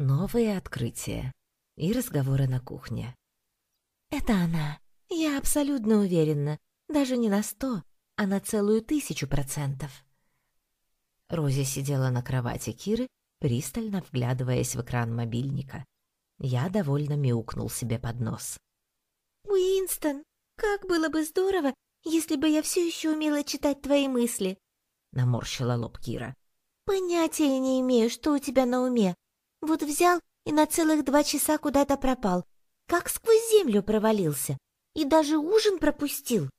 Новые открытия и разговоры на кухне. «Это она. Я абсолютно уверена. Даже не на сто, а на целую тысячу процентов». Рози сидела на кровати Киры, пристально вглядываясь в экран мобильника. Я довольно мяукнул себе под нос. «Уинстон, как было бы здорово, если бы я все еще умела читать твои мысли!» — наморщила лоб Кира. «Понятия не имею, что у тебя на уме. Вот взял и на целых два часа куда-то пропал. Как сквозь землю провалился. И даже ужин пропустил!»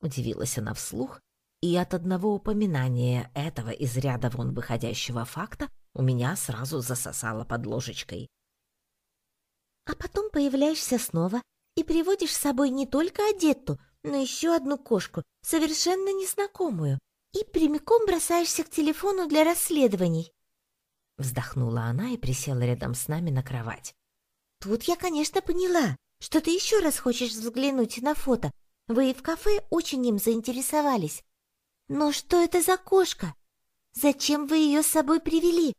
Удивилась она вслух, и от одного упоминания этого из ряда вон выходящего факта у меня сразу засосало под ложечкой. А потом появляешься снова и приводишь с собой не только Адетту, но еще одну кошку, совершенно незнакомую, и прямиком бросаешься к телефону для расследований. Вздохнула она и присела рядом с нами на кровать. Тут я, конечно, поняла, что ты еще раз хочешь взглянуть на фото. Вы в кафе очень им заинтересовались. Но что это за кошка? Зачем вы ее с собой привели?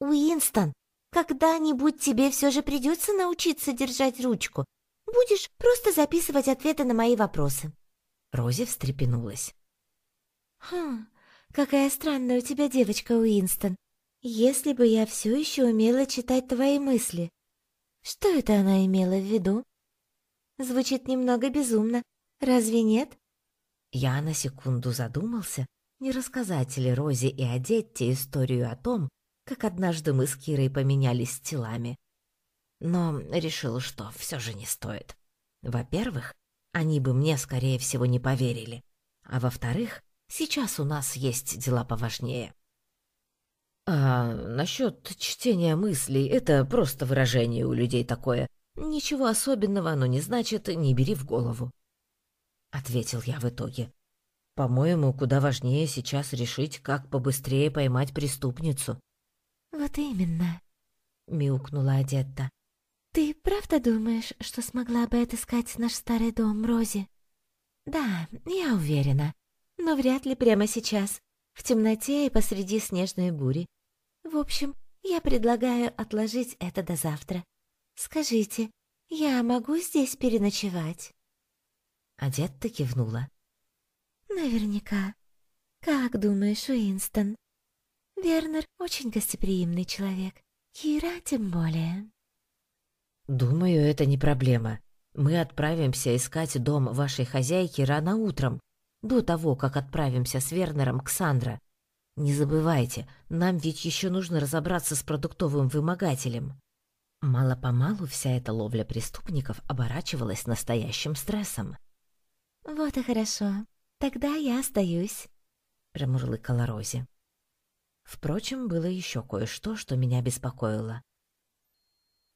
Уинстон, когда-нибудь тебе все же придется научиться держать ручку. Будешь просто записывать ответы на мои вопросы. Рози встрепенулась. Хм, какая странная у тебя девочка, Уинстон. Если бы я все еще умела читать твои мысли. Что это она имела в виду? Звучит немного безумно, разве нет? Я на секунду задумался, не рассказать ли Розе и Одетте историю о том, как однажды мы с Кирой поменялись телами. Но решил, что все же не стоит. Во-первых, они бы мне, скорее всего, не поверили. А во-вторых, сейчас у нас есть дела поважнее. А насчет чтения мыслей — это просто выражение у людей такое. Ничего особенного оно не значит, не бери в голову. Ответил я в итоге. По-моему, куда важнее сейчас решить, как побыстрее поймать преступницу. «Вот именно», — мяукнула Одетта. «Ты правда думаешь, что смогла бы отыскать наш старый дом, Рози?» «Да, я уверена. Но вряд ли прямо сейчас, в темноте и посреди снежной бури. В общем, я предлагаю отложить это до завтра. Скажите, я могу здесь переночевать?» Одетта кивнула. «Наверняка. Как думаешь, Уинстон?» Вернер очень гостеприимный человек. Кира тем более. Думаю, это не проблема. Мы отправимся искать дом вашей хозяйки рано утром, до того, как отправимся с Вернером к Сандра. Не забывайте, нам ведь еще нужно разобраться с продуктовым вымогателем. Мало-помалу вся эта ловля преступников оборачивалась настоящим стрессом. «Вот и хорошо. Тогда я остаюсь», — промурлыкала Рози. Впрочем, было еще кое-что, что меня беспокоило.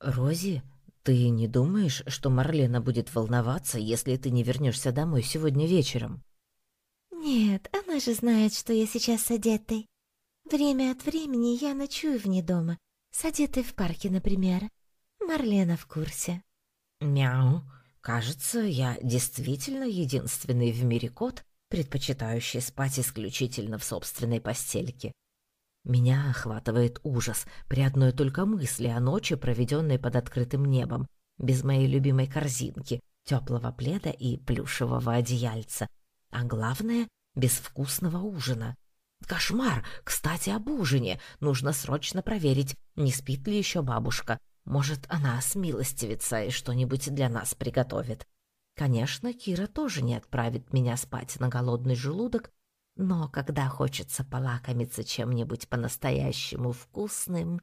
«Рози, ты не думаешь, что Марлена будет волноваться, если ты не вернешься домой сегодня вечером?» «Нет, она же знает, что я сейчас с одетой. Время от времени я ночую вне дома, с одетой в парке, например. Марлена в курсе». «Мяу. Кажется, я действительно единственный в мире кот, предпочитающий спать исключительно в собственной постельке. Меня охватывает ужас при одной только мысли о ночи, проведенной под открытым небом, без моей любимой корзинки, теплого пледа и плюшевого одеяльца. А главное, без вкусного ужина. Кошмар! Кстати, об ужине. Нужно срочно проверить, не спит ли еще бабушка. Может, она смилостивится и что-нибудь для нас приготовит. Конечно, Кира тоже не отправит меня спать на голодный желудок, но когда хочется полакомиться чем-нибудь по-настоящему вкусным,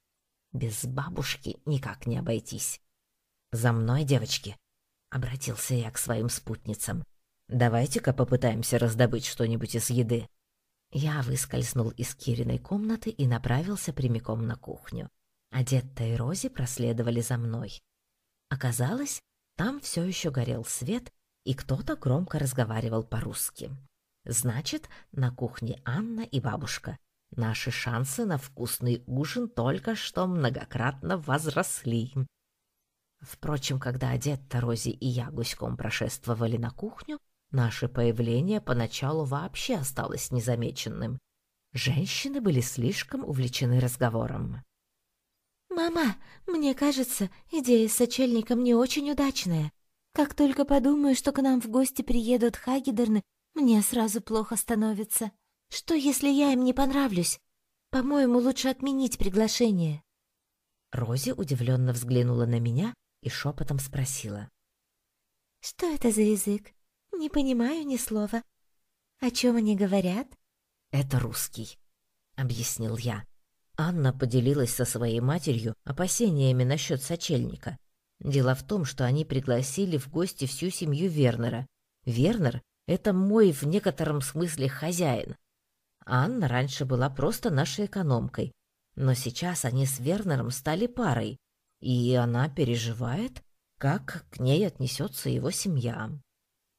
без бабушки никак не обойтись. «За мной, девочки!» — обратился я к своим спутницам. «Давайте-ка попытаемся раздобыть что-нибудь из еды». Я выскользнул из Кириной комнаты и направился прямиком на кухню. Одетта и Рози проследовали за мной. Оказалось, там все еще горел свет, и кто-то громко разговаривал по-русски. Значит, на кухне Анна и бабушка. Наши шансы на вкусный ужин только что многократно возросли. Впрочем, когда одетта Рози и я гуськом прошествовали на кухню, наше появление поначалу вообще осталось незамеченным. Женщины были слишком увлечены разговором. «Мама, мне кажется, идея с сочельником не очень удачная. Как только подумаю, что к нам в гости приедут Хагедерны, мне сразу плохо становится. Что, если я им не понравлюсь? По-моему, лучше отменить приглашение». Рози удивленно взглянула на меня и шепотом спросила. «Что это за язык? Не понимаю ни слова. О чем они говорят?» «Это русский», — объяснил я. Анна поделилась со своей матерью опасениями насчет сочельника. Дело в том, что они пригласили в гости всю семью Вернера. Вернер — это мой в некотором смысле хозяин. Анна раньше была просто нашей экономкой, но сейчас они с Вернером стали парой, и она переживает, как к ней отнесется его семья.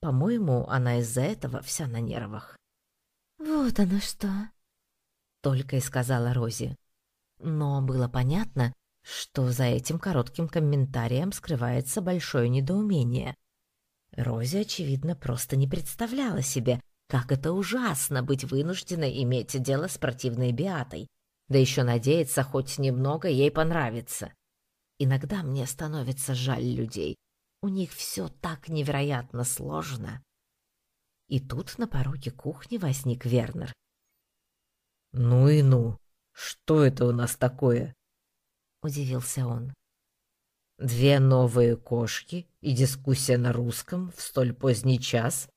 По-моему, она из-за этого вся на нервах. «Вот оно что!» — только и сказала Рози. Но было понятно, что за этим коротким комментарием скрывается большое недоумение. Рози, очевидно, просто не представляла себе, как это ужасно быть вынужденной иметь дело с противной Биатой, да еще надеяться хоть немного ей понравится. Иногда мне становится жаль людей. У них все так невероятно сложно. И тут на пороге кухни возник Вернер. «Ну и ну!» «Что это у нас такое?» — удивился он. «Две новые кошки и дискуссия на русском в столь поздний час?»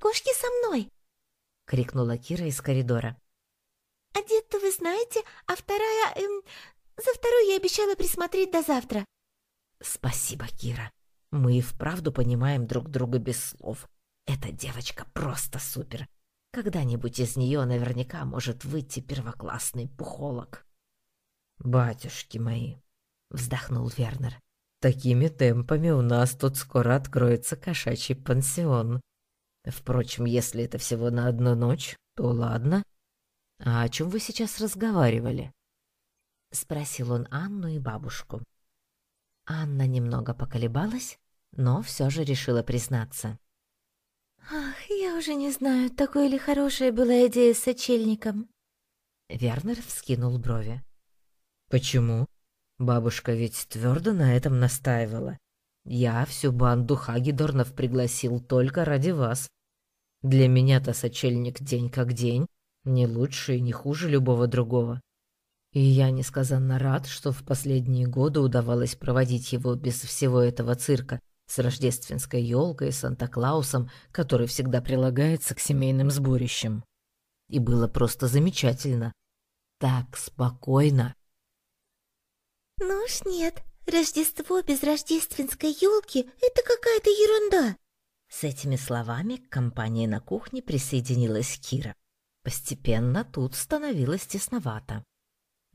«Кошки со мной!» — крикнула Кира из коридора. «Одет-то вы знаете, а вторая... Эм, за вторую я обещала присмотреть до завтра». «Спасибо, Кира. Мы и вправду понимаем друг друга без слов. Эта девочка просто супер. Когда-нибудь из нее наверняка может выйти первоклассный пухолог. «Батюшки мои!» — вздохнул Вернер. «Такими темпами у нас тут скоро откроется кошачий пансион. Впрочем, если это всего на одну ночь, то ладно. А о чем вы сейчас разговаривали?» — спросил он Анну и бабушку. Анна немного поколебалась, но все же решила признаться. «Ах, я уже не знаю, такой ли хорошая была идея с сочельником». Вернер вскинул брови. «Почему? Бабушка ведь твердо на этом настаивала. Я всю банду Хагидорнов пригласил только ради вас. Для меня-то сочельник день как день, не лучше и не хуже любого другого. И я несказанно рад, что в последние годы удавалось проводить его без всего этого цирка, с рождественской елкой и Санта-Клаусом, который всегда прилагается к семейным сборищам. И было просто замечательно. Так спокойно. «Ну уж нет, Рождество без рождественской елки — это какая-то ерунда!» С этими словами к компании на кухне присоединилась Кира. Постепенно тут становилось тесновато.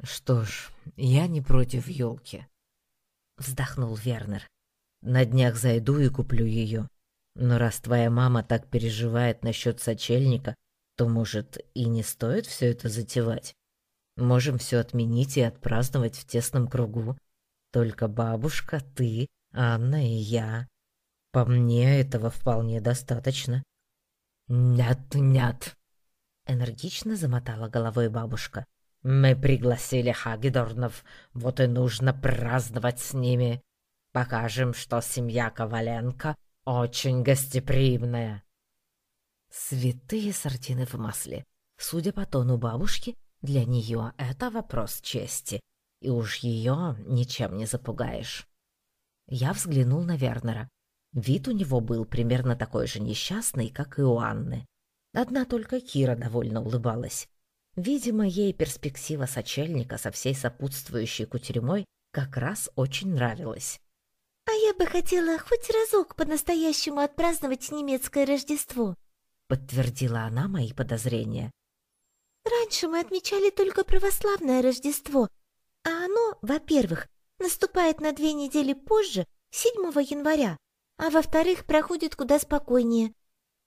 «Что ж, я не против елки», — вздохнул Вернер. На днях зайду и куплю ее. Но раз твоя мама так переживает насчет сочельника, то, может, и не стоит все это затевать. Можем все отменить и отпраздновать в тесном кругу. Только бабушка, ты, Анна и я. По мне этого вполне достаточно. Нет, нет. Энергично замотала головой бабушка. Мы пригласили Хагедорнов, вот и нужно праздновать с ними. Покажем, что семья Коваленко очень гостеприимная. Святые сардины в масле. Судя по тону бабушки, для нее это вопрос чести, и уж ее ничем не запугаешь. Я взглянул на Вернера. Вид у него был примерно такой же несчастный, как и у Анны. Одна только Кира довольно улыбалась. Видимо, ей перспектива сочельника со всей сопутствующей кутерьмой как раз очень нравилась. «А я бы хотела хоть разок по-настоящему отпраздновать немецкое Рождество», подтвердила она мои подозрения. «Раньше мы отмечали только православное Рождество, а оно, во-первых, наступает на две недели позже, 7 января, а во-вторых, проходит куда спокойнее.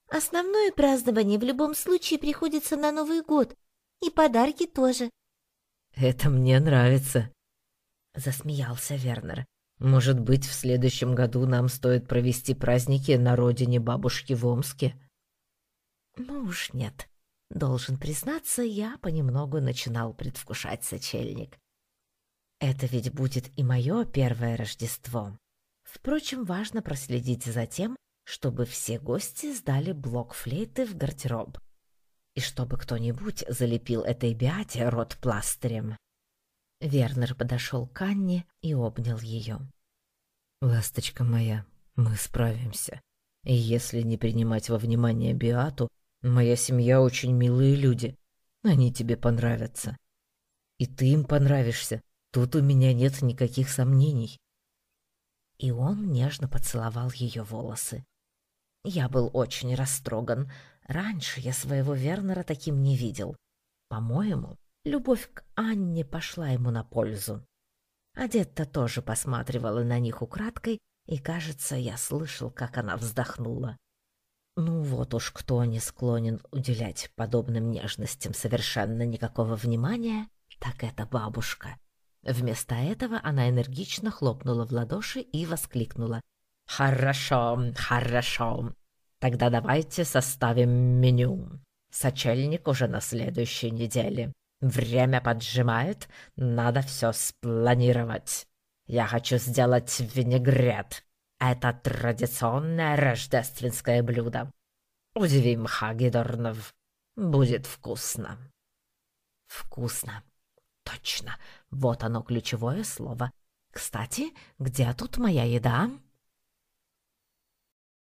Основное празднование в любом случае приходится на Новый год, и подарки тоже». «Это мне нравится», — засмеялся Вернер. Может быть, в следующем году нам стоит провести праздники на родине бабушки в Омске? Ну уж нет. Должен признаться, я понемногу начинал предвкушать сочельник. Это ведь будет и мое первое Рождество. Впрочем, важно проследить за тем, чтобы все гости сдали блок флейты в гардероб. И чтобы кто-нибудь залепил этой Биате рот пластырем. Вернер подошел к Анне и обнял ее. «Ласточка моя, мы справимся. И если не принимать во внимание Биату, моя семья очень милые люди. Они тебе понравятся. И ты им понравишься. Тут у меня нет никаких сомнений». И он нежно поцеловал ее волосы. Я был очень растроган. Раньше я своего Вернера таким не видел. По-моему, любовь к Анне пошла ему на пользу. Адетта тоже посматривала на них украдкой, и, кажется, я слышал, как она вздохнула. Ну вот уж кто не склонен уделять подобным нежностям совершенно никакого внимания, так это бабушка. Вместо этого она энергично хлопнула в ладоши и воскликнула. «Хорошо, хорошо. Тогда давайте составим меню. Сочельник уже на следующей неделе. Время поджимает, надо все спланировать. Я хочу сделать винегрет. Это традиционное рождественское блюдо. Удивим Хагедорнов. Будет вкусно. Вкусно. Точно. Вот оно ключевое слово. Кстати, где тут моя еда?